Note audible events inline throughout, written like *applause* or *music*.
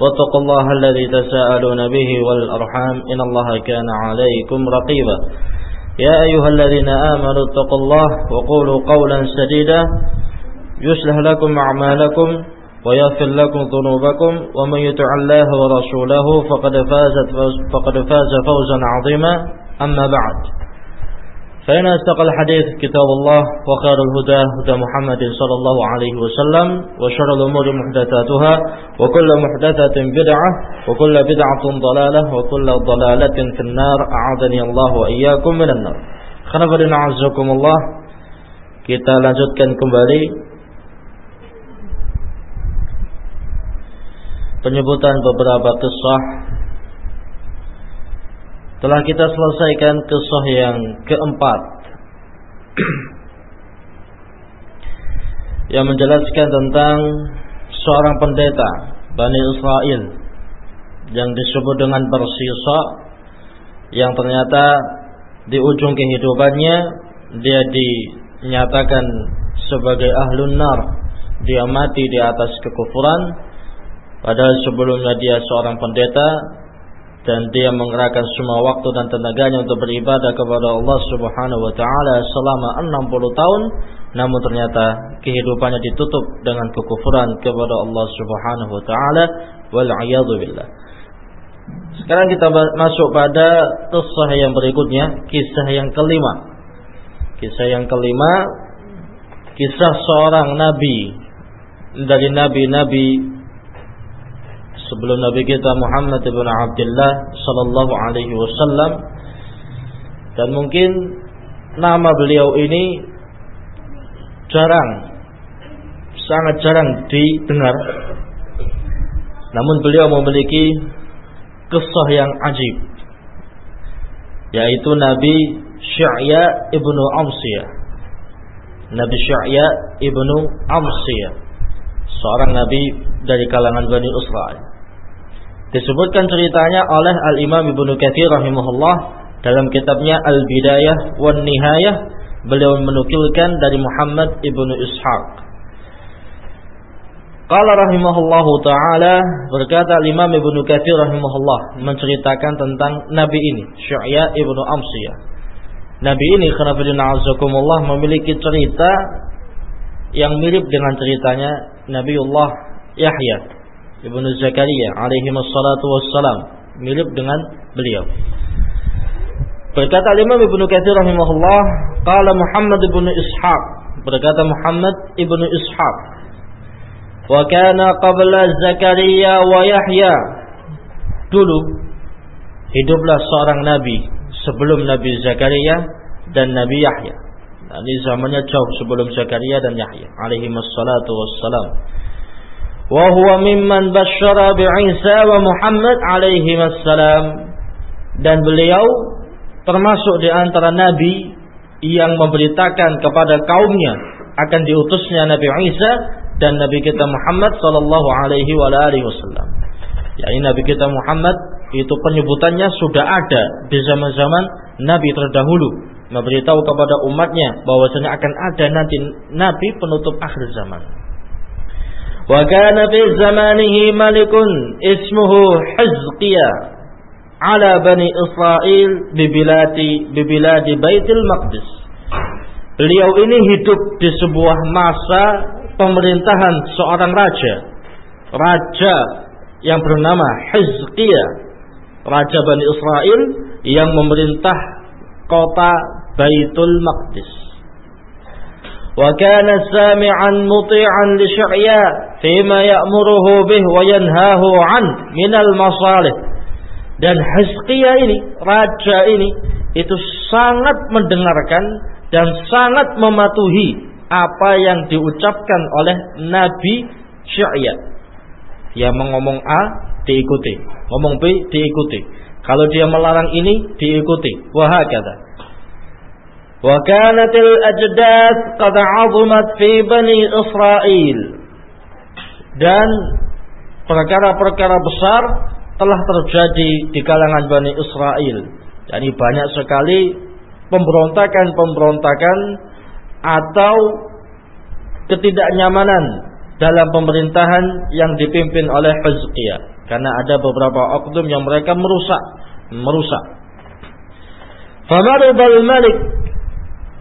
واتقوا الله الذي تساءلون به والأرحام إن الله كان عليكم رقيبا. يا أيها الذين آمنوا اتقوا الله وقولوا قولا سديدا. يصلح لكم أعمالكم ويغفر لكم ذنوبكم. ومن يطع الله ورسوله فقد فاز فوزا عظيما. أما بعد. فإن أصدق الحديث كتاب الله وخير الهدى هدى محمد صلى الله عليه وسلم وشر الأمور محدثاتها وكل محدثة بدعة وكل بدعة ضلالة وكل ضلالة في النار. أعاذني الله وإياكم من النار. Khanafarin a'azzakumullah. Kita lanjutkan kembali Penyebutan beberapa kisah Telah kita selesaikan kisah yang keempat. Yang menjelaskan tentang Seorang pendeta Bani Israel Yang disebut dengan Bersisa Yang ternyata Di ujung kehidupannya Dia dinyatakan Sebagai ahlun nar. Dia mati di atas kekufuran. Padahal sebelumnya dia seorang pendeta dan dia mengerahkan semua waktu dan tenaganya untuk beribadah kepada Allah Subhanahu wa taala selama 60 tahun namun ternyata kehidupannya ditutup dengan kekufuran kepada Allah Subhanahu wa taala wal billah. Sekarang kita masuk pada kisah yang berikutnya, kisah yang kelima. Kisah yang kelima kisah seorang nabi dari nabi-nabi sebelum Nabi kita Muhammad ibn Abdullah sallallahu alaihi wasallam. Dan mungkin nama beliau ini jarang sangat jarang didengar. Namun beliau memiliki kisah yang ajib yaitu Nabi Sya'ya ibnu Amsiyah. Nabi Sya'ya ibnu Amsiyah seorang nabi dari kalangan Bani Israel Disebutkan ceritanya oleh Al-Imam Ibnu Katsir rahimahullah dalam kitabnya Al-Bidayah wan Nihayah beliau menukilkan dari Muhammad Ibnu Ishaq. Qala rahimahullahu taala berkata Imam Ibnu Katsir rahimahullah menceritakan tentang nabi ini, Syu'ya Ibnu Amsiyah. Nabi ini khonafidina azakumullah memiliki cerita yang mirip dengan ceritanya Nabiullah Yahya Ibnu Zakaria alaihi wassalatu wassalam mirip dengan beliau. Berkata Imam Ibnu Katsir rahimahullah, qala Muhammad ibnu Ishaq, berkata Muhammad ibnu Ishaq, wa kana qabla Zakaria wa Yahya. Dulu hiduplah seorang nabi sebelum Nabi Zakaria dan Nabi Yahya. Ini zamannya jauh sebelum Zakaria dan Yahya alaihi wassalatu wassalam mimman basyara bi'Isa wa Muhammad alaihi wassalam dan beliau termasuk di antara nabi yang memberitakan kepada kaumnya akan diutusnya Nabi Isa dan Nabi kita Muhammad sallallahu alaihi wa alihi wasallam. yakni Nabi kita Muhammad itu penyebutannya sudah ada di zaman-zaman nabi terdahulu memberitahu kepada umatnya bahwasanya akan ada nanti nabi penutup akhir zaman. وكان في زمانه ملك اسمه حزقيا على بني إسرائيل ببلاد ببلاد بيت المقدس Beliau ini hidup di sebuah masa pemerintahan seorang raja. Raja yang bernama Hizqiyah. Raja Bani Israel yang memerintah kota Baitul Maqdis. وكان سامعا مطيعا لشعياء فيما يأمره به وينهاه عنه من المصالح dan Hizqiyah ini raja ini itu sangat mendengarkan dan sangat mematuhi apa yang diucapkan oleh Nabi Syia. Yang mengomong A diikuti, ngomong B diikuti. Kalau dia melarang ini diikuti. Wahakata. وكانت الأجداث قد عظمت في بني إسرائيل dan perkara-perkara besar telah terjadi di kalangan Bani Israel. Jadi banyak sekali pemberontakan-pemberontakan atau ketidaknyamanan dalam pemerintahan yang dipimpin oleh Hizqiyah. Karena ada beberapa oknum yang mereka merusak, merusak. Famarubal Malik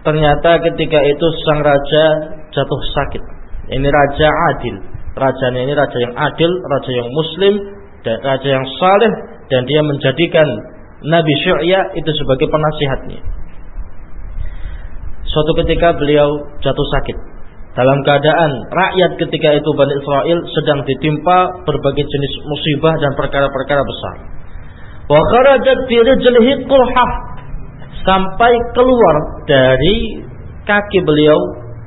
Ternyata ketika itu sang raja jatuh sakit. Ini raja adil. Rajanya ini raja yang adil, raja yang muslim, dan raja yang saleh dan dia menjadikan Nabi Syu'ya itu sebagai penasihatnya. Suatu ketika beliau jatuh sakit. Dalam keadaan rakyat ketika itu Bani Israel sedang ditimpa berbagai jenis musibah dan perkara-perkara besar. Wa kharajat fi rijlihi sampai keluar dari kaki beliau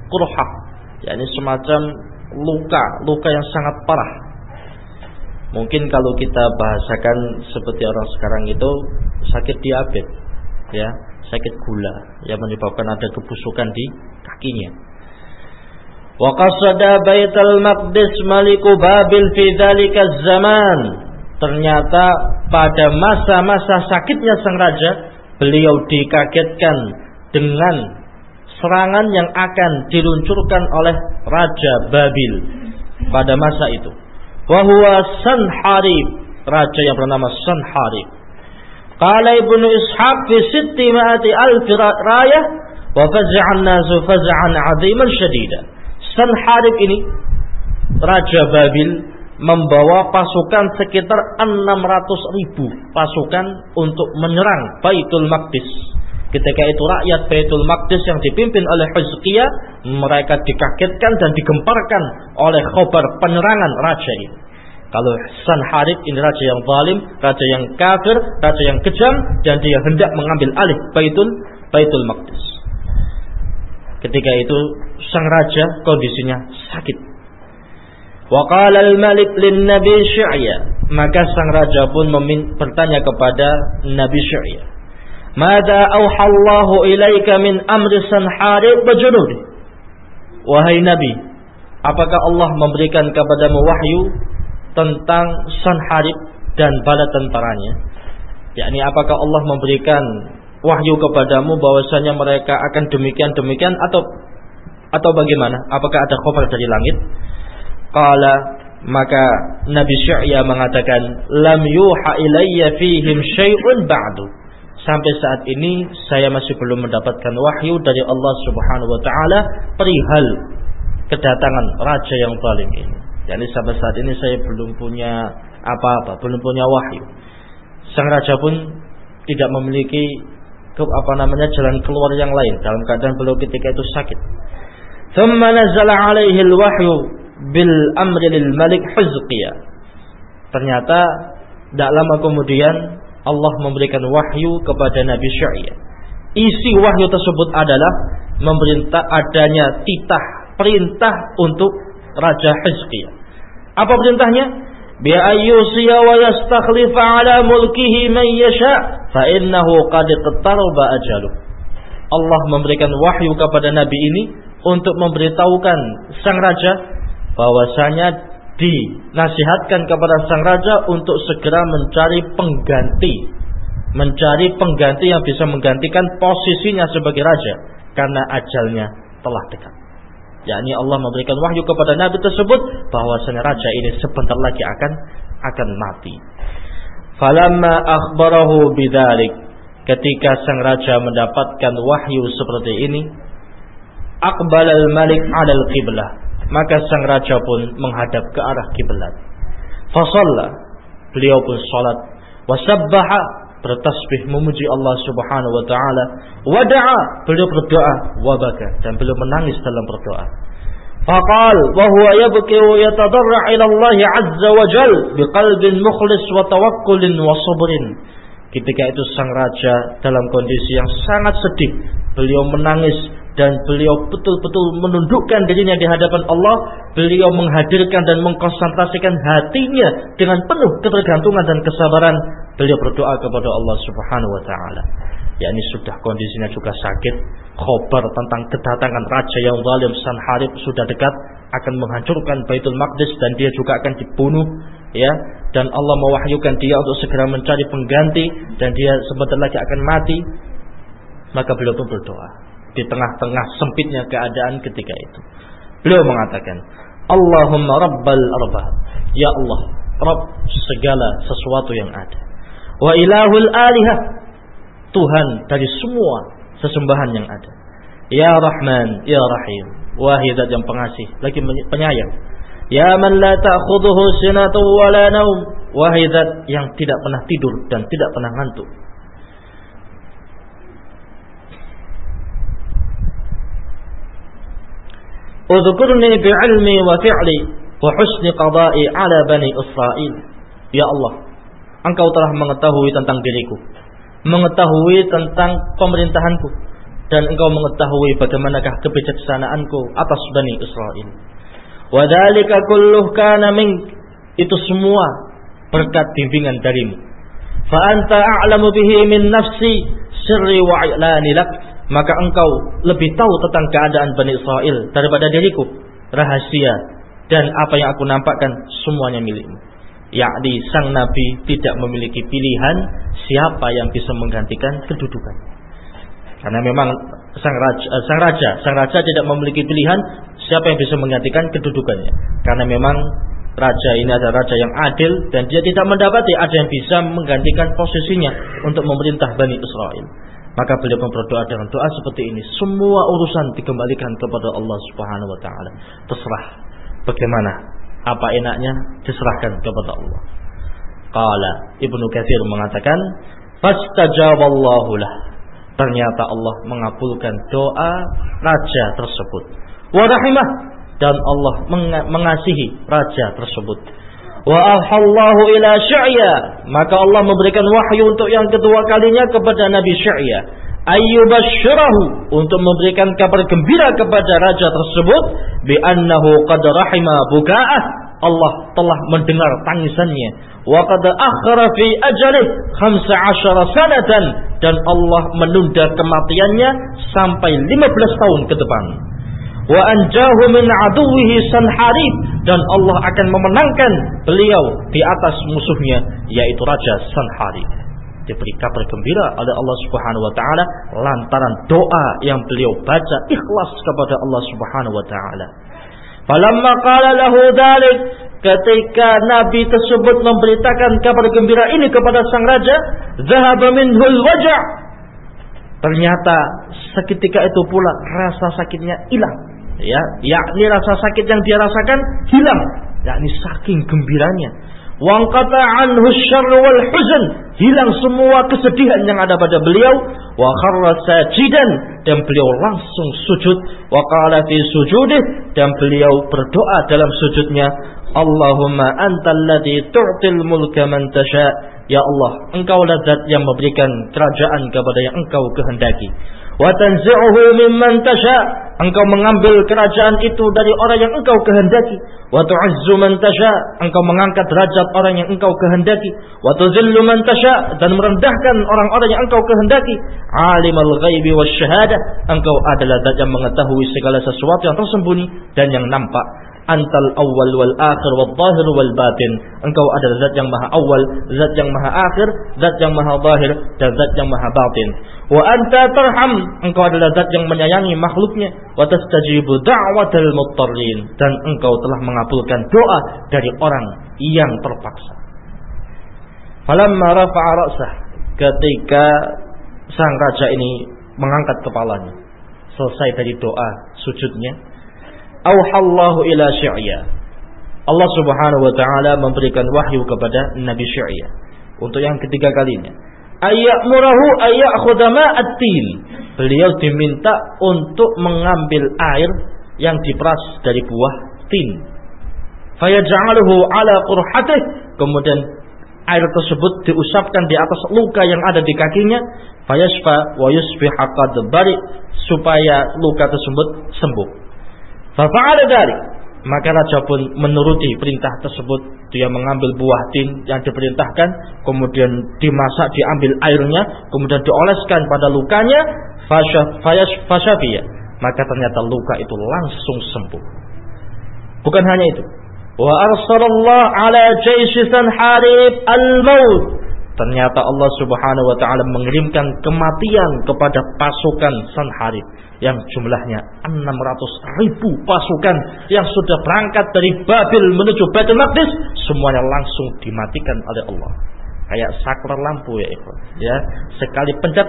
kurhah yakni semacam luka luka yang sangat parah. Mungkin kalau kita bahasakan seperti orang sekarang itu sakit diabetes ya sakit gula yang menyebabkan ada kebusukan di kakinya. Wa qasada baitul maqdis maliku babil fi zaman. Ternyata pada masa-masa sakitnya sang raja beliau dikagetkan dengan serangan yang akan diluncurkan oleh Raja Babil pada masa itu. Wahwa Sanharib, raja yang bernama Sanharib. Qala Ibnu Ishaq fi sitti ma'ati alfi rayah wa faz'an nasu faz'an 'aziman syadida. Sanharib ini Raja Babil membawa pasukan sekitar 600 ribu pasukan untuk menyerang Baitul Maqdis. Ketika itu rakyat Baitul Maqdis yang dipimpin oleh Hizqiyah mereka dikagetkan dan digemparkan oleh khobar penyerangan raja ini. Kalau Sanharib ini raja yang zalim, raja yang kafir, raja yang kejam dan dia hendak mengambil alih Baitul Baitul Maqdis. Ketika itu sang raja kondisinya sakit Wa al-malik lin Nabi Syu'ya. Maka sang raja pun bertanya kepada Nabi Syu'ya. Mada auhallahu ilaika min amri sanharib wa Wahai Nabi, apakah Allah memberikan kepadamu wahyu tentang Sanharib dan bala tentaranya? yakni apakah Allah memberikan wahyu kepadamu bahwasanya mereka akan demikian demikian atau atau bagaimana? Apakah ada khabar dari langit? Qala maka Nabi Syu'ya mengatakan lam yuha ilayya fihim syai'un ba'du. Sampai saat ini saya masih belum mendapatkan wahyu dari Allah Subhanahu wa taala perihal kedatangan raja yang paling ini. Jadi sampai saat ini saya belum punya apa-apa, belum punya wahyu. Sang raja pun tidak memiliki ke, apa namanya jalan keluar yang lain dalam keadaan beliau ketika itu sakit. Thumma nazala alaihi bil amri lil malik Hizqiyah. Ternyata tidak lama kemudian Allah memberikan wahyu kepada Nabi Syu'aib. Isi wahyu tersebut adalah memerintah adanya titah perintah untuk Raja Hizqiyah. Apa perintahnya? Bi ayyusiya wa yastakhlifa ala mulkihi man yasha fa innahu qad ajaluh. Allah memberikan wahyu kepada Nabi ini untuk memberitahukan sang raja bahwasanya dinasihatkan kepada sang raja untuk segera mencari pengganti mencari pengganti yang bisa menggantikan posisinya sebagai raja karena ajalnya telah dekat. Yakni Allah memberikan wahyu kepada nabi tersebut bahwasanya raja ini sebentar lagi akan akan mati. Falamma akhbarahu bidzalik ketika sang raja mendapatkan wahyu seperti ini aqbalal malik 'alal qiblah maka sang raja pun menghadap ke arah kiblat. Fasalla, beliau pun salat, wasabbaha bertasbih memuji Allah Subhanahu wa taala. Wada'a beliau berdoa, wabaka dan beliau menangis dalam berdoa. Faqal wa huwa yabki wa yatadarra ila Allah azza wa jal biqalbin mukhlis wa tawakkulin wa sabrin. Ketika itu sang raja dalam kondisi yang sangat sedih, beliau menangis dan beliau betul-betul menundukkan dirinya di hadapan Allah, beliau menghadirkan dan mengkonsentrasikan hatinya dengan penuh ketergantungan dan kesabaran. Beliau berdoa kepada Allah Subhanahu wa taala. Ya ini sudah kondisinya juga sakit, khobar tentang kedatangan raja yang zalim Sanharib sudah dekat. Akan menghancurkan Baitul Maqdis dan dia juga akan dibunuh ya. Dan Allah mewahyukan dia untuk segera mencari pengganti dan dia sebentar lagi akan mati. Maka beliau pun berdoa di tengah-tengah sempitnya keadaan ketika itu. Beliau mengatakan, Allahumma rabbal arbab. Ya Allah, Rabb segala sesuatu yang ada. Wa ilahul alihah. Tuhan dari semua sesembahan yang ada. Ya Rahman, Ya Rahim. Wahidat yang pengasih, lagi penyayang. Ya man la ta'khudhuhu sinatu wa la. Wahidat yang tidak pernah tidur dan tidak pernah ngantuk. Udhkurni bi'ilmi wa fi'li wa husni qada'i ala bani Israel. Ya Allah, Engkau telah mengetahui tentang diriku, mengetahui tentang pemerintahanku, dan Engkau mengetahui bagaimanakah kebijaksanaanku atas Bani Israel. Wa dzalika kulluh kana mink. Itu semua berkat bimbingan darimu. Fa anta a'lamu bihi min nafsi sirri wa i'lani lak maka engkau lebih tahu tentang keadaan Bani Israel daripada diriku. Rahasia dan apa yang aku nampakkan semuanya milikmu. Yakni sang Nabi tidak memiliki pilihan siapa yang bisa menggantikan kedudukan. Karena memang sang raja, eh, sang raja, sang raja tidak memiliki pilihan siapa yang bisa menggantikan kedudukannya. Karena memang raja ini adalah raja yang adil dan dia tidak mendapati ada yang bisa menggantikan posisinya untuk memerintah Bani Israel. Maka beliau pun berdoa dengan doa seperti ini. Semua urusan dikembalikan kepada Allah Subhanahu wa taala. Terserah bagaimana apa enaknya diserahkan kepada Allah. Qala Ibnu Katsir mengatakan, "Fastajaballahu lah." Ternyata Allah mengabulkan doa raja tersebut. Wa rahimah dan Allah mengasihi raja tersebut wa ahallahu ila Sya'ya maka Allah memberikan wahyu untuk yang kedua kalinya kepada Nabi Sya'ya ayyubashshirahu. Untuk memberikan kabar gembira kepada raja tersebut. Bi annahu qad rahima buka'ah. Allah telah mendengar tangisannya. Wa qad akhara fi ajalih 15 sanatan. Dan Allah menunda kematiannya sampai 15 tahun ke depan wa anjahu min aduwihi sanharib dan Allah akan memenangkan beliau di atas musuhnya yaitu raja Sanharib diberi kabar gembira oleh Allah Subhanahu wa taala lantaran doa yang beliau baca ikhlas kepada Allah Subhanahu wa taala. Falamma qala lahu dzalik ketika nabi tersebut memberitakan kabar gembira ini kepada sang raja, zahaba minhul waja'. Ternyata seketika itu pula rasa sakitnya hilang ya yakni rasa sakit yang dia rasakan hilang. Yakni saking gembiranya. Wangkata anhu wal huzn. Hilang semua kesedihan yang ada pada beliau. Wa kharra sajidan. Dan beliau langsung sujud. Wa qala fi sujudih. Dan beliau berdoa dalam sujudnya. Allahumma antal ladzi tu'til mulka man tasha. Ya Allah engkau zat yang memberikan kerajaan kepada yang engkau kehendaki wa tanzi'uhu mimman tasha. Engkau mengambil kerajaan itu dari orang yang engkau kehendaki. Wa tu'izzu man tasha. Engkau mengangkat derajat orang yang engkau kehendaki. Wa tuzillu man tasha. Dan merendahkan orang-orang yang engkau kehendaki. Alimul ghaibi wasyahadah engkau adalah zat yang mengetahui segala sesuatu yang tersembunyi dan yang nampak antal awal wal akhir wal zahir wal batin. Engkau adalah zat yang maha awal zat yang maha akhir zat yang maha zahir dan zat yang maha batin. Wa anta tarham engkau adalah zat yang menyayangi makhluknya. Wa tastajibu da'watal muttarrin dan engkau telah mengabulkan doa dari orang yang terpaksa. Falamma rafa'a ra'sah ketika sang raja ini mengangkat kepalanya selesai dari doa sujudnya auhallahu ila Syu'ya. Allah Subhanahu wa taala memberikan wahyu kepada Nabi Syu'ya untuk yang ketiga kalinya. ayyamurahu ayyakhudama at-tin. Beliau diminta untuk mengambil air yang diperas dari buah tin. Fayaj'aluhu ala qurhatih. Kemudian air tersebut diusapkan di atas luka yang ada di kakinya. Fayashfa wa yusbiha qad supaya luka tersebut sembuh. Fa fa'ala maka raja pun menuruti perintah tersebut. Dia mengambil buah tin yang diperintahkan, kemudian dimasak, diambil airnya, kemudian dioleskan pada lukanya, fasyafiya. Maka ternyata luka itu langsung sembuh. Bukan hanya itu. Wa arsalallah ala jaisisan harib al-maut. Ternyata Allah Subhanahu wa taala mengirimkan kematian kepada pasukan Sanharib yang jumlahnya 600 ribu pasukan yang sudah berangkat dari Babil menuju Baitul Maqdis semuanya langsung dimatikan oleh Allah. Kayak saklar lampu ya ikhwan. Ya, sekali pencet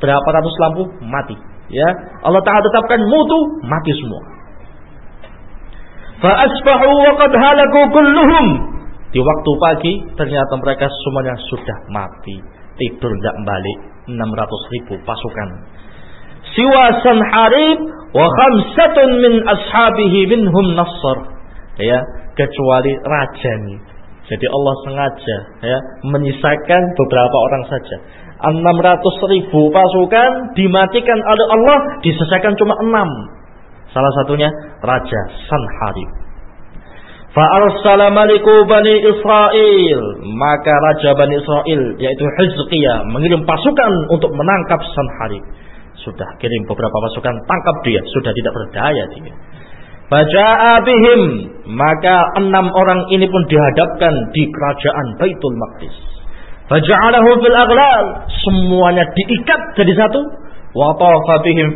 berapa ratus lampu mati. Ya, Allah Taala tetapkan mutu mati semua. Wa qad halaku di waktu pagi ternyata mereka semuanya sudah mati. Tidur tidak balik. 600 ribu pasukan. Siwa Sanharib wa khamsatun min ashabihi minhum Nasr. Ya, kecuali raja ini. Jadi Allah sengaja ya menyisakan beberapa orang saja. 600 ribu pasukan dimatikan oleh Allah diselesaikan cuma 6. Salah satunya Raja Sanharib. Fa'arsala maliku Bani Israel. Maka Raja Bani Israel, yaitu Hizqiyah, mengirim pasukan untuk menangkap Sanharib. Sudah kirim beberapa pasukan, tangkap dia. Sudah tidak berdaya dia. Baca bihim. Maka enam orang ini pun dihadapkan di kerajaan Baitul Maqdis. Faja'alahu fil aghlal. Semuanya diikat jadi satu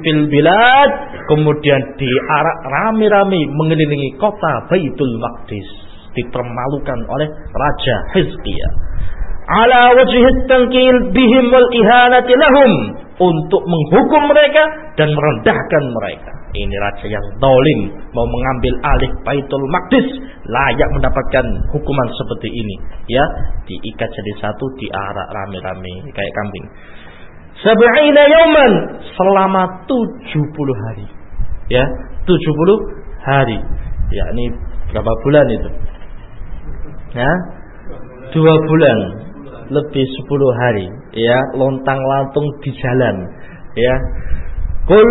fil bilad. Kemudian diarak rame-rame mengelilingi kota Baitul Maqdis. Dipermalukan oleh Raja Hizqiyah. Ala wajhi tankil bihim wal ihanati lahum. Untuk menghukum mereka dan merendahkan mereka. Ini raja yang dolim. Mau mengambil alih Baitul Maqdis. Layak mendapatkan hukuman seperti ini. Ya diikat jadi satu diarak rame-rame. Kayak kambing Sab'ina yauman selama 70 hari. Ya, 70 hari. Ya, ini berapa bulan itu? Ya, dua bulan lebih 10 hari. Ya, lontang lantung di jalan. Ya, kul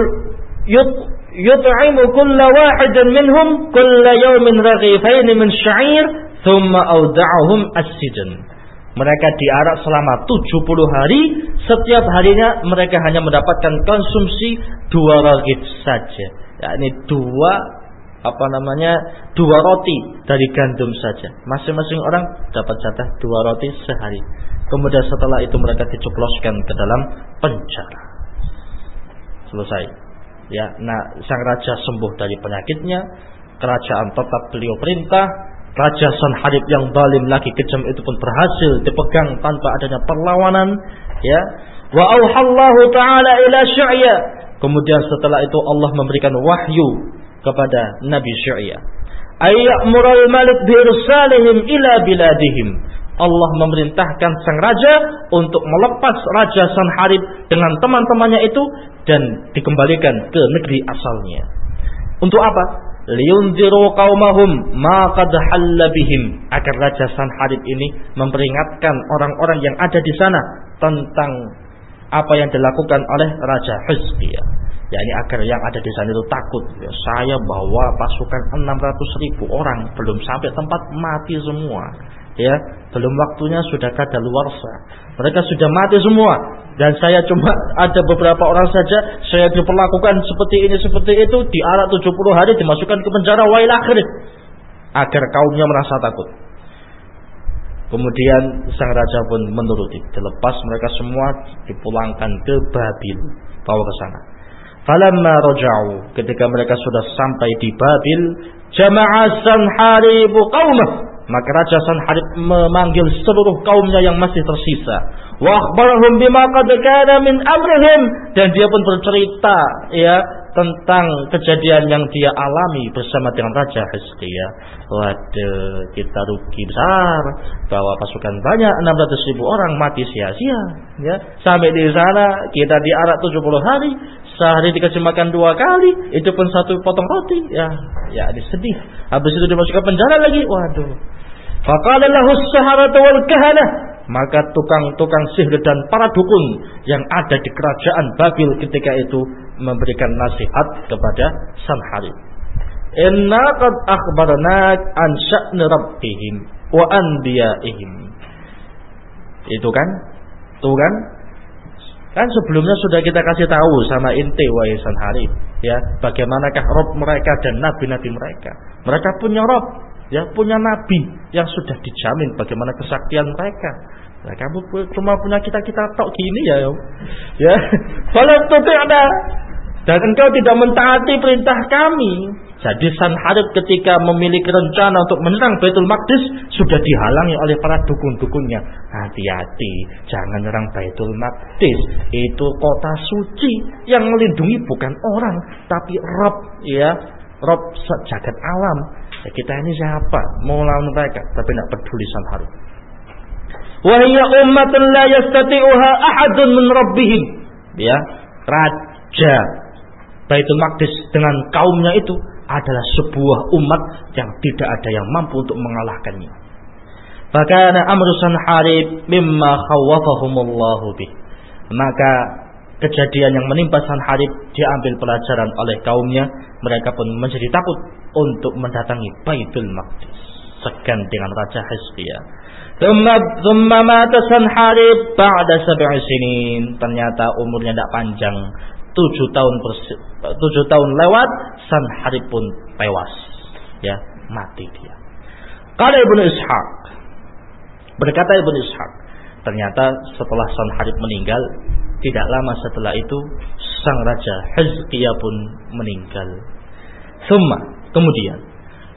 yut yut'imu kulla wahidan minhum kulla yawmin raghifain min sya'ir thumma awda'ahum as-sijn mereka diarak selama 70 hari. Setiap harinya mereka hanya mendapatkan konsumsi dua ragif saja. yakni dua apa namanya dua roti dari gandum saja. Masing-masing orang dapat jatah dua roti sehari. Kemudian setelah itu mereka diceploskan ke dalam penjara. Selesai. Ya, nah sang raja sembuh dari penyakitnya. Kerajaan tetap beliau perintah Raja Sanharib yang zalim lagi kejam itu pun berhasil dipegang tanpa adanya perlawanan ya wa auhallahu taala ila syu'ya kemudian setelah itu Allah memberikan wahyu kepada Nabi Syu'ya ayyamurul malik birsalihim ila biladihim Allah memerintahkan sang raja untuk melepas raja Sanharib dengan teman-temannya itu dan dikembalikan ke negeri asalnya. Untuk apa? Liyunziru qaumahum ma qad bihim. Agar raja Sanharib ini memperingatkan orang-orang yang ada di sana tentang apa yang dilakukan oleh raja Hizqiyah yakni agar yang ada di sana itu takut. Ya, saya bawa pasukan 600 ribu orang belum sampai tempat mati semua ya. Belum waktunya sudah kada luarsa. Mereka sudah mati semua. Dan saya cuma ada beberapa orang saja saya diperlakukan seperti ini seperti itu di alat 70 hari dimasukkan ke penjara wail akhir. Agar kaumnya merasa takut. Kemudian sang raja pun menuruti. Dilepas mereka semua dipulangkan ke Babil bawa ke sana. Falamma raja'u ketika mereka sudah sampai di Babil jama'a sanharibu qaumah maka Raja Sanharib memanggil seluruh kaumnya yang masih tersisa. Wa akhbarahum bima qad min amrihim dan dia pun bercerita ya tentang kejadian yang dia alami bersama dengan Raja Hizqiyah. Waduh, kita rugi besar bahwa pasukan banyak 600 ribu orang mati sia-sia. Ya, sampai di sana kita diarak 70 hari, sehari dikasih makan dua kali, itu pun satu potong roti. Ya, ya sedih. Habis itu dimasukkan penjara lagi. Waduh. Maka tukang-tukang sihir dan para dukun yang ada di kerajaan Babil ketika itu memberikan nasihat kepada Sanharib. Inna qad an wa anbiya'ihim. Itu kan? Tuh kan? Kan sebelumnya sudah kita kasih tahu sama inti wahai Sanharib, ya, bagaimanakah Rob mereka dan nabi-nabi mereka. Mereka punya Rob, ya punya nabi yang sudah dijamin bagaimana kesaktian mereka. Nah, kamu cuma punya kita-kita tok gini ya, ya. *laughs* Kalau ada dan engkau tidak mentaati perintah kami. Jadi Sanharib ketika memiliki rencana untuk menyerang Baitul Maqdis sudah dihalangi oleh para dukun-dukunnya. Hati-hati, jangan menyerang Baitul Maqdis. Itu kota suci yang melindungi bukan orang, tapi Rob, ya, Rob jagat alam. Kita ini siapa? Mau lawan mereka, tapi tidak peduli Sanharib. Wahia ummatun la yastati'uha ahadun min rabbihim. Ya, raja Baitul Maqdis dengan kaumnya itu adalah sebuah umat yang tidak ada yang mampu untuk mengalahkannya. Bahkan amru Sanharib mimma khawafahumullahu bih. Maka kejadian yang menimpa Sanharib diambil pelajaran oleh kaumnya, mereka pun menjadi takut untuk mendatangi Baitul Maqdis. Segan dengan Raja Hizqiyah. Thumma mata Sanharib ba'da sab'i sinin. Ternyata umurnya tidak panjang. Tujuh tahun tujuh tahun lewat, Sanharib pun tewas. Ya, mati dia. Kala Ibnu Ishaq. Berkata Ibnu Ishaq. Ternyata setelah Sanharib meninggal, tidak lama setelah itu sang raja Hizqiyah pun meninggal. Summa, kemudian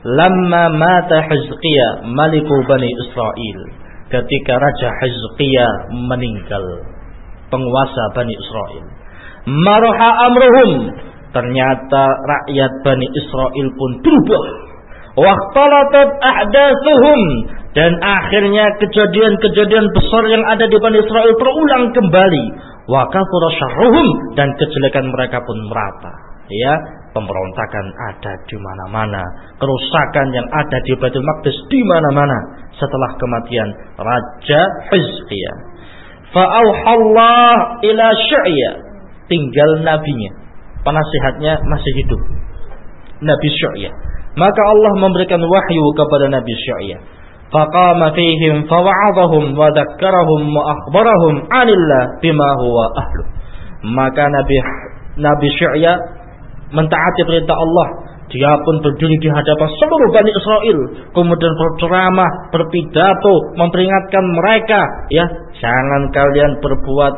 Lama mata Hizqiyah maliku Bani Israel. Ketika Raja Hizqiyah meninggal. Penguasa Bani Israel. Maroha amruhum. Ternyata rakyat Bani Israel pun berubah. Waktalatat ahdathuhum. Dan akhirnya kejadian-kejadian besar yang ada di Bani Israel terulang kembali. Wakathura syarruhum. Dan kejelekan mereka pun merata. Ya pemberontakan ada di mana-mana. Kerusakan yang ada di Baitul Maqdis di mana-mana. Setelah kematian Raja Hizqiyah. Fa'auhallah ila syu'ya tinggal nabinya. Penasihatnya masih hidup. Nabi Syu'ya maka Allah memberikan wahyu kepada Nabi Syu'ya fihim fawa'adhahum wa dzakkarahum wa akhbarahum 'anillah bima huwa ahlu maka Nabi Nabi Syu'ya mentaati perintah Allah. Dia pun berdiri di hadapan seluruh Bani Israel. Kemudian berceramah, berpidato, memperingatkan mereka. Ya, jangan kalian berbuat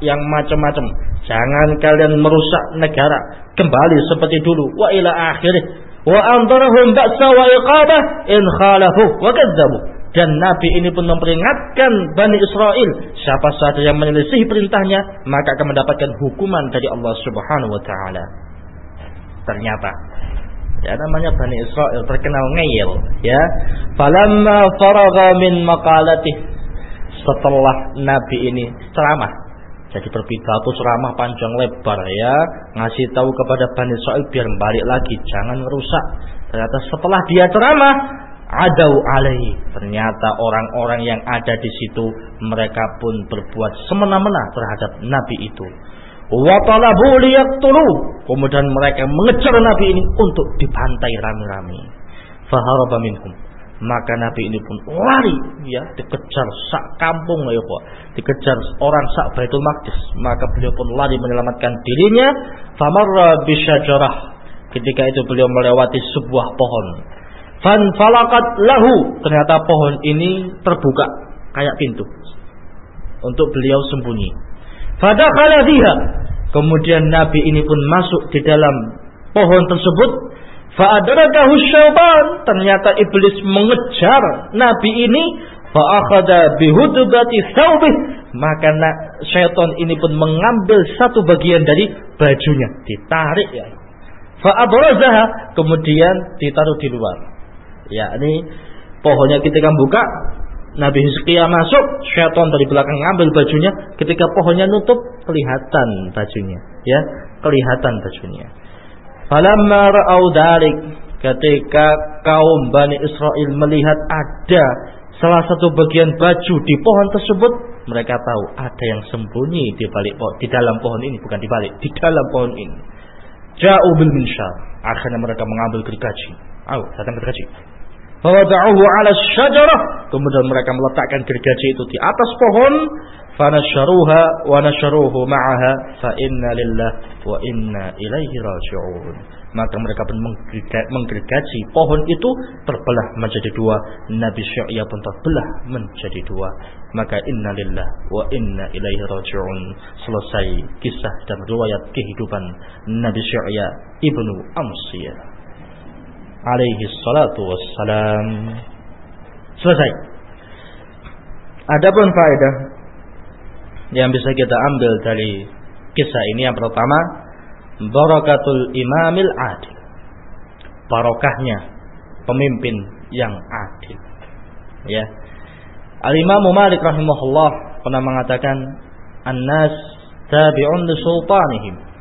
yang macam-macam. Jangan kalian merusak negara. Kembali seperti dulu. Wa ila akhirih. Wa antarahum ba'sa wa iqabah in khalafu wa kadzabu. Dan Nabi ini pun memperingatkan Bani Israel. Siapa saja yang menyelesaikan perintahnya. Maka akan mendapatkan hukuman dari Allah subhanahu wa ta'ala ternyata ya namanya Bani Israel terkenal ngeyel ya falamma faragha min maqalatih setelah nabi ini ceramah jadi berpidato ceramah panjang lebar ya. Ngasih tahu kepada Bani Israel biar balik lagi jangan merusak ternyata setelah dia ceramah adau alaihi. Ternyata orang-orang yang ada di situ mereka pun berbuat semena-mena terhadap nabi itu. Wa kemudian mereka mengejar nabi ini untuk dibantai rame-rame. Faharaba maka nabi ini pun lari. Ya dikejar sak kampung ya Pak. Dikejar orang sak Baitul Maqdis. Maka beliau pun lari menyelamatkan dirinya. Famarra bisyajarah ketika itu beliau melewati sebuah pohon. Fan falakat lahu. Ternyata pohon ini terbuka kayak pintu. Untuk beliau sembunyi. Fadakhala. Kemudian Nabi ini pun masuk di dalam pohon tersebut. Fa'adrakahu syaitan. Ternyata iblis mengejar Nabi ini. fa akhadha bihudbati thawbih. Maka syaitan ini pun mengambil satu bagian dari bajunya. Ditarik ya. Fa abrazaha kemudian ditaruh di luar. Yakni pohonnya ketika buka Nabi Hizkiah masuk, syaitan dari belakang ngambil bajunya, ketika pohonnya nutup, kelihatan bajunya, ya, kelihatan bajunya. Falamma ra'au dalik, ketika kaum Bani Israel melihat ada salah satu bagian baju di pohon tersebut, mereka tahu ada yang sembunyi di balik pohon, di dalam pohon ini, bukan di balik, di dalam pohon ini. Ja'u bil minsyar. Akhirnya mereka mengambil gergaji. Ayo, datang gergaji. Fawada'uhu 'ala syajarah. Kemudian mereka meletakkan gergaji itu di atas pohon. Fanasyaruha wa nasyaruhu ma'aha fa inna lillah wa inna ilaihi raji'un. Maka mereka pun menggergaji pohon itu terbelah menjadi dua. Nabi Syu'ya pun terbelah menjadi dua. Maka inna lillah wa inna ilaihi raji'un. Selesai kisah dan riwayat kehidupan Nabi Syu'ya ibnu Amsiyah alaihi salatu wassalam. Selesai. Adapun faedah yang bisa kita ambil dari kisah ini yang pertama, barakatul imamil adil. Barokahnya pemimpin yang adil. Ya. Al-Imam Malik rahimahullah pernah mengatakan an-nas tabi'un li sultanihim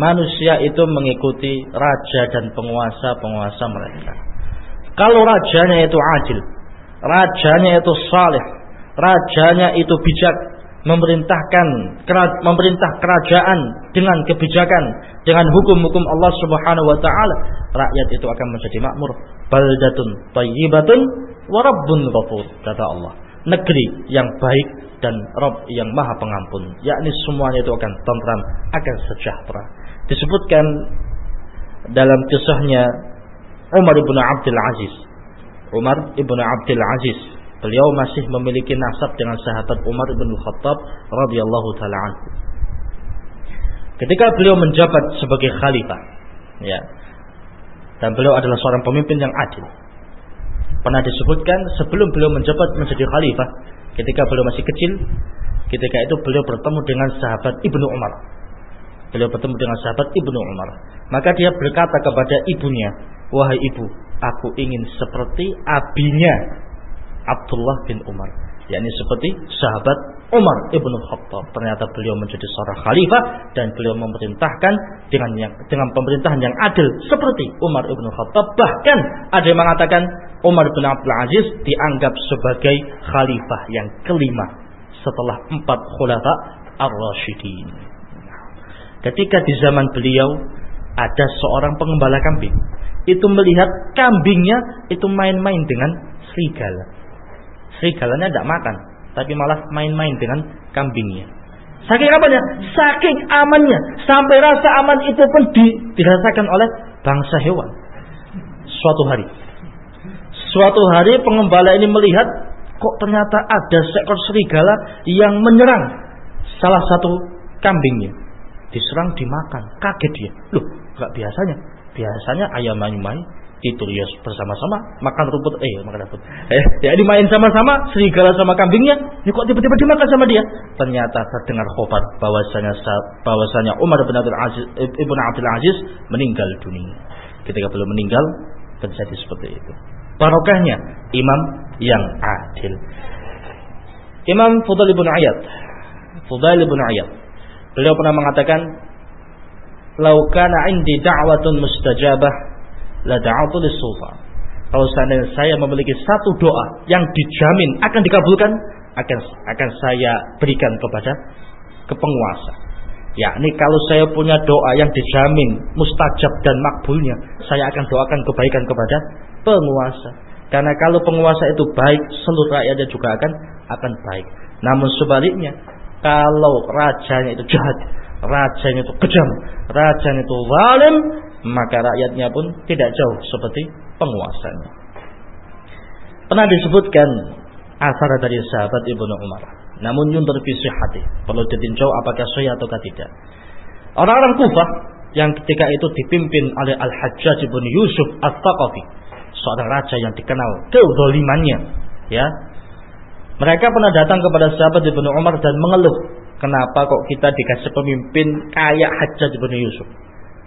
manusia itu mengikuti raja dan penguasa-penguasa mereka. Kalau rajanya itu adil, rajanya itu saleh, rajanya itu bijak, memerintahkan memerintah kerajaan dengan kebijakan, dengan hukum-hukum Allah Subhanahu wa taala, rakyat itu akan menjadi makmur. Baldatun thayyibatun wa rabbun ghafur, kata Allah. Negeri yang baik dan Rabb yang Maha Pengampun, yakni semuanya itu akan tentram, akan sejahtera disebutkan dalam kisahnya Umar ibn Abdul Aziz. Umar ibn Abdul Aziz, beliau masih memiliki nasab dengan sahabat Umar ibn Khattab radhiyallahu taala anhu. Ketika beliau menjabat sebagai khalifah, ya. Dan beliau adalah seorang pemimpin yang adil. Pernah disebutkan sebelum beliau menjabat menjadi khalifah, ketika beliau masih kecil, ketika itu beliau bertemu dengan sahabat Ibnu Umar Beliau bertemu dengan sahabat Ibnu Umar. Maka dia berkata kepada ibunya, "Wahai ibu, aku ingin seperti abinya Abdullah bin Umar." yakni seperti sahabat Umar ibnu Khattab. Ternyata beliau menjadi seorang khalifah dan beliau memerintahkan dengan yang, dengan pemerintahan yang adil seperti Umar ibnu Khattab. Bahkan ada yang mengatakan Umar bin Abdul Aziz dianggap sebagai khalifah yang kelima setelah empat khulafa ar-rasyidin. Ketika di zaman beliau ada seorang pengembala kambing, itu melihat kambingnya itu main-main dengan serigala. Serigalanya tidak makan, tapi malah main-main dengan kambingnya. Saking apanya? Saking amannya. Sampai rasa aman itu pun di, dirasakan oleh bangsa hewan. Suatu hari. Suatu hari pengembala ini melihat kok ternyata ada seekor serigala yang menyerang salah satu kambingnya diserang dimakan kaget dia loh nggak biasanya biasanya ayam main-main itu ya bersama-sama makan rumput eh makan rumput eh ya dimain sama-sama serigala sama kambingnya ini kok tiba-tiba dimakan sama dia? Ternyata terdengar khobar bahwasanya bahwasanya Umar bin Abdul Aziz ibnu Abdul Aziz meninggal dunia. Ketika belum meninggal terjadi seperti itu. Barokahnya imam yang adil. Imam Fudail bin Ayat Fudail bin Ayat Beliau pernah mengatakan, "Laukana indi da'watun mustajabah la da'atu lis-sultan." Kalau seandainya saya memiliki satu doa yang dijamin akan dikabulkan, akan akan saya berikan kepada ke penguasa. Yakni kalau saya punya doa yang dijamin mustajab dan makbulnya, saya akan doakan kebaikan kepada penguasa. Karena kalau penguasa itu baik, seluruh rakyatnya juga akan akan baik. Namun sebaliknya, kalau rajanya itu jahat, rajanya itu kejam, rajanya itu zalim, maka rakyatnya pun tidak jauh seperti penguasanya. Pernah disebutkan asar dari sahabat Ibnu Umar. Namun yundur fi hati, perlu ditinjau apakah sahih atau tidak. Orang-orang Kufah yang ketika itu dipimpin oleh Al-Hajjaj bin Yusuf Al-Thaqafi, seorang raja yang dikenal keudolimannya, ya. Mereka pernah datang kepada sahabat Ibnu Umar dan mengeluh, kenapa kok kita dikasih pemimpin kayak Hajjaj bin Yusuf?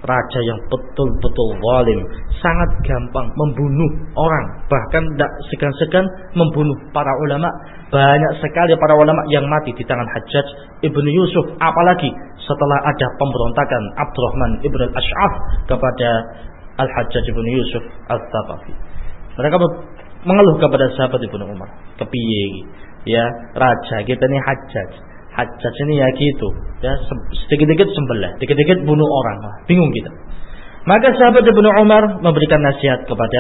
Raja yang betul-betul zalim, sangat gampang membunuh orang, bahkan tidak segan-segan membunuh para ulama. Banyak sekali para ulama yang mati di tangan Hajjaj ibnu Yusuf, apalagi setelah ada pemberontakan Abdurrahman ibn al-Ash'af kepada Al-Hajjaj ibnu Yusuf al-Thaqafi. Mereka mengeluh kepada sahabat Ibnu Umar. Kepiye ya raja kita ini Hajjaj. Hajjaj ini ya gitu, ya sedikit-sedikit sembelih, sedikit-sedikit bunuh orang. Bingung kita. Maka sahabat Ibnu Umar memberikan nasihat kepada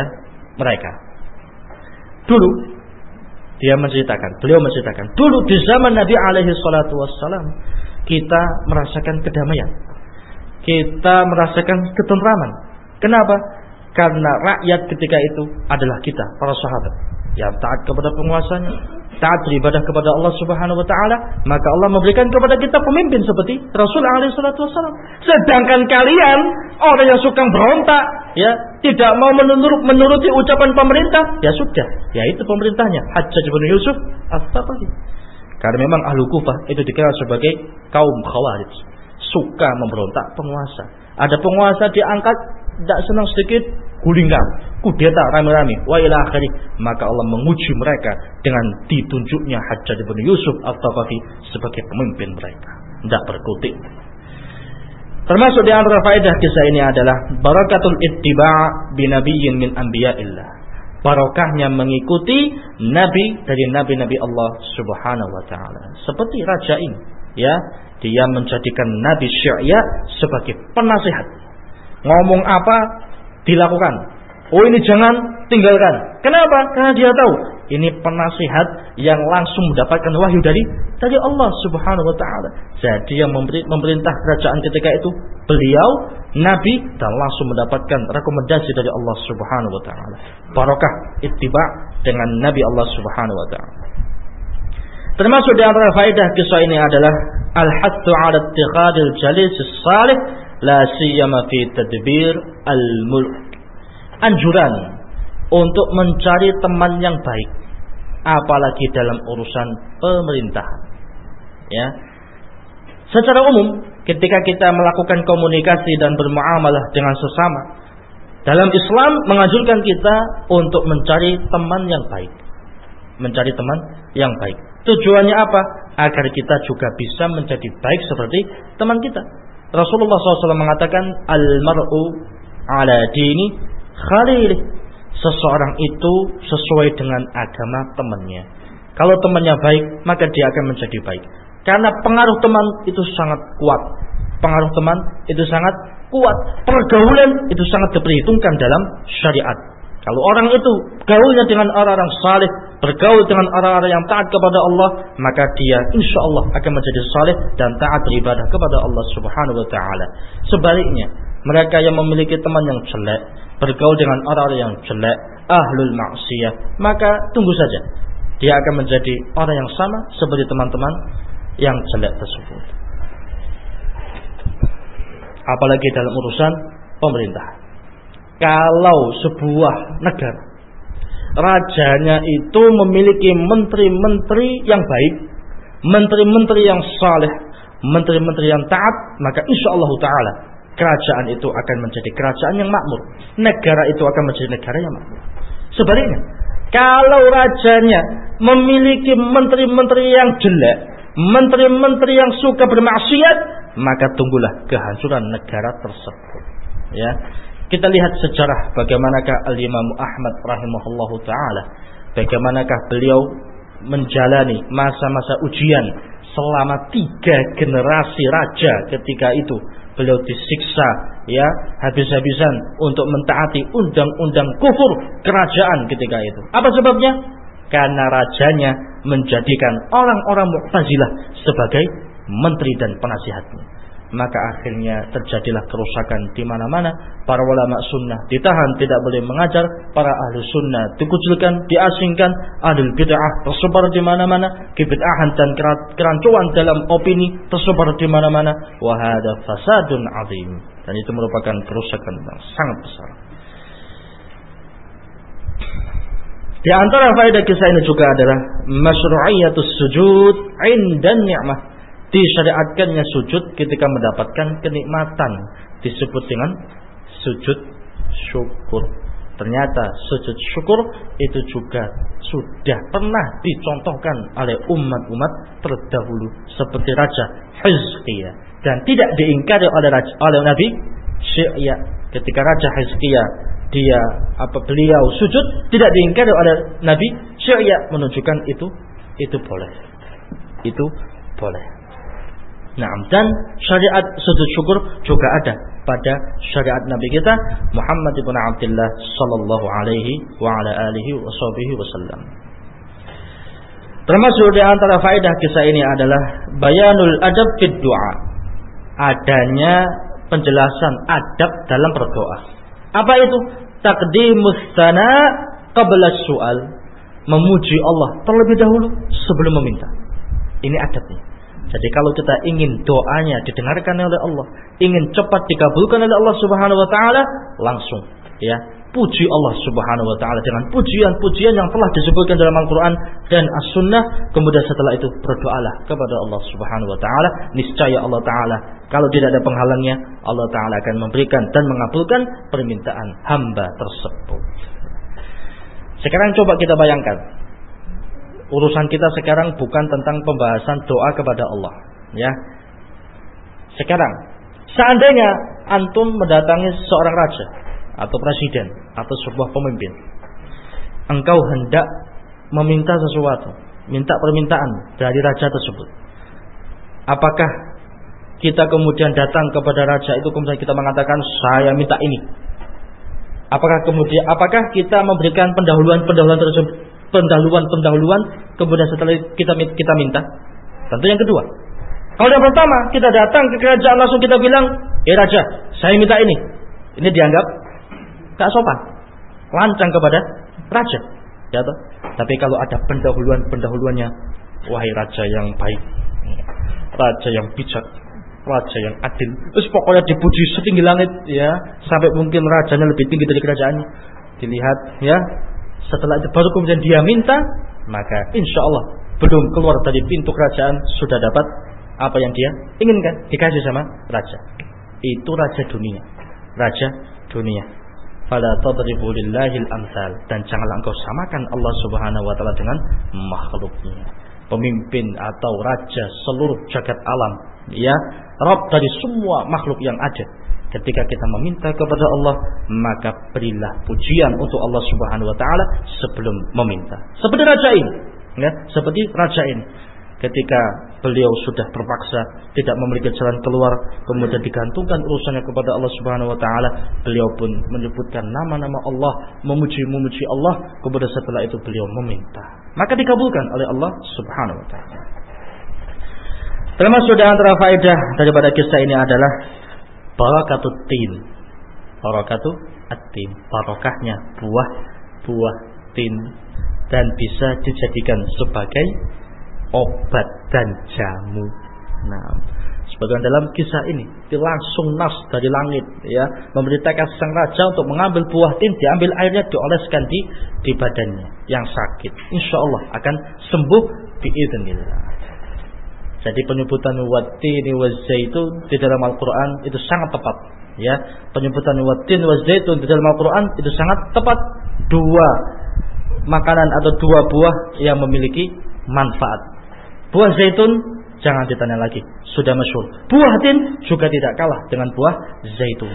mereka. Dulu dia menceritakan, beliau menceritakan, dulu di zaman Nabi alaihi salatu wassalam kita merasakan kedamaian. Kita merasakan ketentraman. Kenapa? Karena rakyat ketika itu adalah kita, para sahabat. Yang taat kepada penguasanya, taat beribadah kepada Allah Subhanahu wa taala, maka Allah memberikan kepada kita pemimpin seperti Rasul alaihi salatu wasallam. Sedangkan kalian orang yang suka berontak, ya, tidak mau menurut, menuruti ucapan pemerintah, ya sudah, ya itu pemerintahnya Hajjaj bin Yusuf As-Satafi. Karena memang ahlu Kufah itu dikenal sebagai kaum khawarij, suka memberontak penguasa. Ada penguasa diangkat tidak senang sedikit gulingkan, kudeta rame-rame, wa ila akhiri. Maka Allah menguji mereka dengan ditunjuknya Hajjaj bin Yusuf Al-Thaqafi sebagai pemimpin mereka. Tidak berkutik. Termasuk di antara faedah kisah ini adalah barakatul ittiba' binabiyyin min anbiya'illah. Barokahnya mengikuti nabi dari nabi-nabi Allah Subhanahu wa taala. Seperti raja ini, ya, dia menjadikan nabi Syia sebagai penasihat Ngomong apa dilakukan. Oh ini jangan tinggalkan. Kenapa? Karena dia tahu ini penasihat yang langsung mendapatkan wahyu dari dari Allah Subhanahu wa taala. Jadi yang memerintah kerajaan ketika itu beliau nabi dan langsung mendapatkan rekomendasi dari Allah Subhanahu wa taala. Barokah ittiba dengan nabi Allah Subhanahu wa taala. Termasuk di antara faedah kisah ini adalah al-hattu 'ala ittikhadil jalis salih la siyama fi tadbir al-mulk. Anjuran untuk mencari teman yang baik apalagi dalam urusan pemerintahan. Ya. Secara umum, ketika kita melakukan komunikasi dan bermuamalah dengan sesama, dalam Islam menganjurkan kita untuk mencari teman yang baik. Mencari teman yang baik. Tujuannya apa? Agar kita juga bisa menjadi baik seperti teman kita. Rasulullah SAW mengatakan al-mar'u ala dini khalilih. Seseorang itu sesuai dengan agama temannya. Kalau temannya baik, maka dia akan menjadi baik. Karena pengaruh teman itu sangat kuat. Pengaruh teman itu sangat kuat. Pergaulan itu sangat diperhitungkan dalam syariat. Kalau orang itu gaulnya dengan orang-orang saleh, bergaul dengan orang-orang yang taat kepada Allah, maka dia insya Allah akan menjadi saleh dan taat beribadah kepada Allah Subhanahu wa taala. Sebaliknya, mereka yang memiliki teman yang jelek, bergaul dengan orang-orang yang jelek, ahlul maksiyah, maka tunggu saja. Dia akan menjadi orang yang sama seperti teman-teman yang jelek tersebut. Apalagi dalam urusan pemerintahan kalau sebuah negara rajanya itu memiliki menteri-menteri yang baik, menteri-menteri yang saleh, menteri-menteri yang taat, maka insya Allah taala kerajaan itu akan menjadi kerajaan yang makmur. Negara itu akan menjadi negara yang makmur. Sebaliknya, kalau rajanya memiliki menteri-menteri yang jelek, menteri-menteri yang suka bermaksiat, maka tunggulah kehancuran negara tersebut. Ya, kita lihat sejarah bagaimanakah Al-Imam Ahmad rahimahullahu taala, bagaimanakah beliau menjalani masa-masa ujian selama tiga generasi raja ketika itu beliau disiksa ya habis-habisan untuk mentaati undang-undang kufur kerajaan ketika itu. Apa sebabnya? Karena rajanya menjadikan orang-orang Mu'tazilah sebagai menteri dan penasihatnya maka akhirnya terjadilah kerusakan di mana-mana. Para ulama sunnah ditahan, tidak boleh mengajar. Para ahli sunnah dikucilkan, diasingkan. Ahli bid'ah tersebar di mana-mana. Kebid'ahan dan kerancuan dalam opini tersebar di mana-mana. Wahada fasadun azim. Dan itu merupakan kerusakan yang sangat besar. Di antara faedah kisah ini juga adalah masyru'iyatus sujud indan ni'mah. Disyariatkannya sujud ketika mendapatkan kenikmatan. Disebut dengan sujud syukur. Ternyata sujud syukur itu juga sudah pernah dicontohkan oleh umat-umat terdahulu seperti Raja Hizqiyah. Dan tidak diingkari oleh Raja, oleh Nabi Syia ketika Raja Hizqiyah dia apa beliau sujud tidak diingkari oleh Nabi Syia menunjukkan itu itu boleh. Itu boleh Nah, dan syariat sujud syukur juga ada pada syariat Nabi kita Muhammad ibn Abdullah sallallahu alaihi wa ala alihi wasallam. Termasuk di antara faedah kisah ini adalah bayanul adab fid doa. Adanya penjelasan adab dalam berdoa. Apa itu? Takdimus sana qabla soal. Memuji Allah terlebih dahulu sebelum meminta. Ini adabnya. Jadi kalau kita ingin doanya didengarkan oleh Allah, ingin cepat dikabulkan oleh Allah Subhanahu wa taala, langsung ya puji Allah Subhanahu wa taala dengan pujian-pujian yang telah disebutkan dalam Al-Qur'an dan As-Sunnah. Kemudian setelah itu berdoalah kepada Allah Subhanahu wa taala, niscaya Allah taala kalau tidak ada penghalangnya, Allah taala akan memberikan dan mengabulkan permintaan hamba tersebut. Sekarang coba kita bayangkan urusan kita sekarang bukan tentang pembahasan doa kepada Allah, ya. Sekarang, seandainya antum mendatangi seorang raja atau presiden atau sebuah pemimpin, engkau hendak meminta sesuatu, minta permintaan dari raja tersebut. Apakah kita kemudian datang kepada raja itu kemudian kita mengatakan saya minta ini? Apakah kemudian apakah kita memberikan pendahuluan-pendahuluan tersebut pendahuluan-pendahuluan kemudian setelah kita kita minta. Tentu yang kedua. Kalau yang pertama kita datang ke kerajaan langsung kita bilang, "Ya raja, saya minta ini." Ini dianggap tak sopan. Lancang kepada raja. Ya toh? Tapi kalau ada pendahuluan-pendahuluannya, wahai raja yang baik, raja yang bijak, raja yang adil. Terus pokoknya dipuji setinggi langit ya, sampai mungkin rajanya lebih tinggi dari kerajaannya. Dilihat ya, setelah itu baru kemudian dia minta, maka insya Allah belum keluar dari pintu kerajaan sudah dapat apa yang dia inginkan dikasih sama raja. Itu raja dunia, raja dunia. Fala tadribu lillahil amsal dan janganlah engkau samakan Allah Subhanahu wa taala dengan makhluknya. Pemimpin atau raja seluruh jagat alam, ya, Rabb dari semua makhluk yang ada Ketika kita meminta kepada Allah, maka berilah pujian untuk Allah Subhanahu wa taala sebelum meminta. Seperti raja ini, ya, seperti raja ini. Ketika beliau sudah terpaksa tidak memiliki jalan keluar, kemudian digantungkan urusannya kepada Allah Subhanahu wa taala, beliau pun menyebutkan nama-nama Allah, memuji-memuji Allah, kemudian setelah itu beliau meminta. Maka dikabulkan oleh Allah Subhanahu wa taala. Termasuk di antara faedah daripada kisah ini adalah barakatut tin. Barakatu at-tin barokahnya buah buah tin. Dan bisa dijadikan sebagai obat dan jamu. Nah sebagian dalam kisah ini langsung nas dari langit ya. Memberitakan sang raja untuk mengambil buah tin diambil airnya dioleskan di di badannya yang sakit. Insya Allah akan sembuh biidznillah jadi penyebutan watini wazaitun di dalam Al-Qur'an itu sangat tepat. Ya, penyebutan watin wazaitun di dalam Al-Qur'an itu sangat tepat. Dua makanan atau dua buah yang memiliki manfaat. Buah zaitun jangan ditanya lagi, sudah masyhur. Buah tin juga tidak kalah dengan buah zaitun.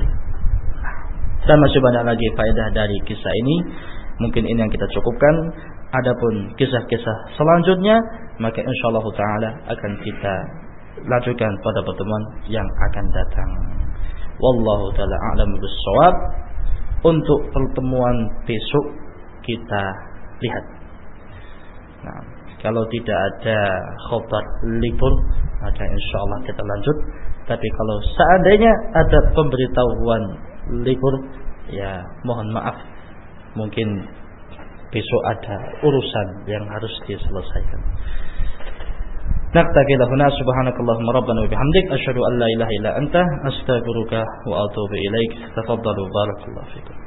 Dan masih banyak lagi faedah dari kisah ini. Mungkin ini yang kita cukupkan. Adapun kisah-kisah selanjutnya maka insyaallah taala akan kita lanjutkan pada pertemuan yang akan datang. Wallahu taala a'lam bissawab. Untuk pertemuan besok kita lihat. Nah, kalau tidak ada khobar libur maka insyaallah kita lanjut. Tapi kalau seandainya ada pemberitahuan libur ya mohon maaf mungkin besok ada urusan yang harus diselesaikan. Naktakila subhanakallahumma rabbana bihamdik asyhadu an illa anta astaghfiruka wa atubu ilaik. Tafaddalu barakallahu fikum.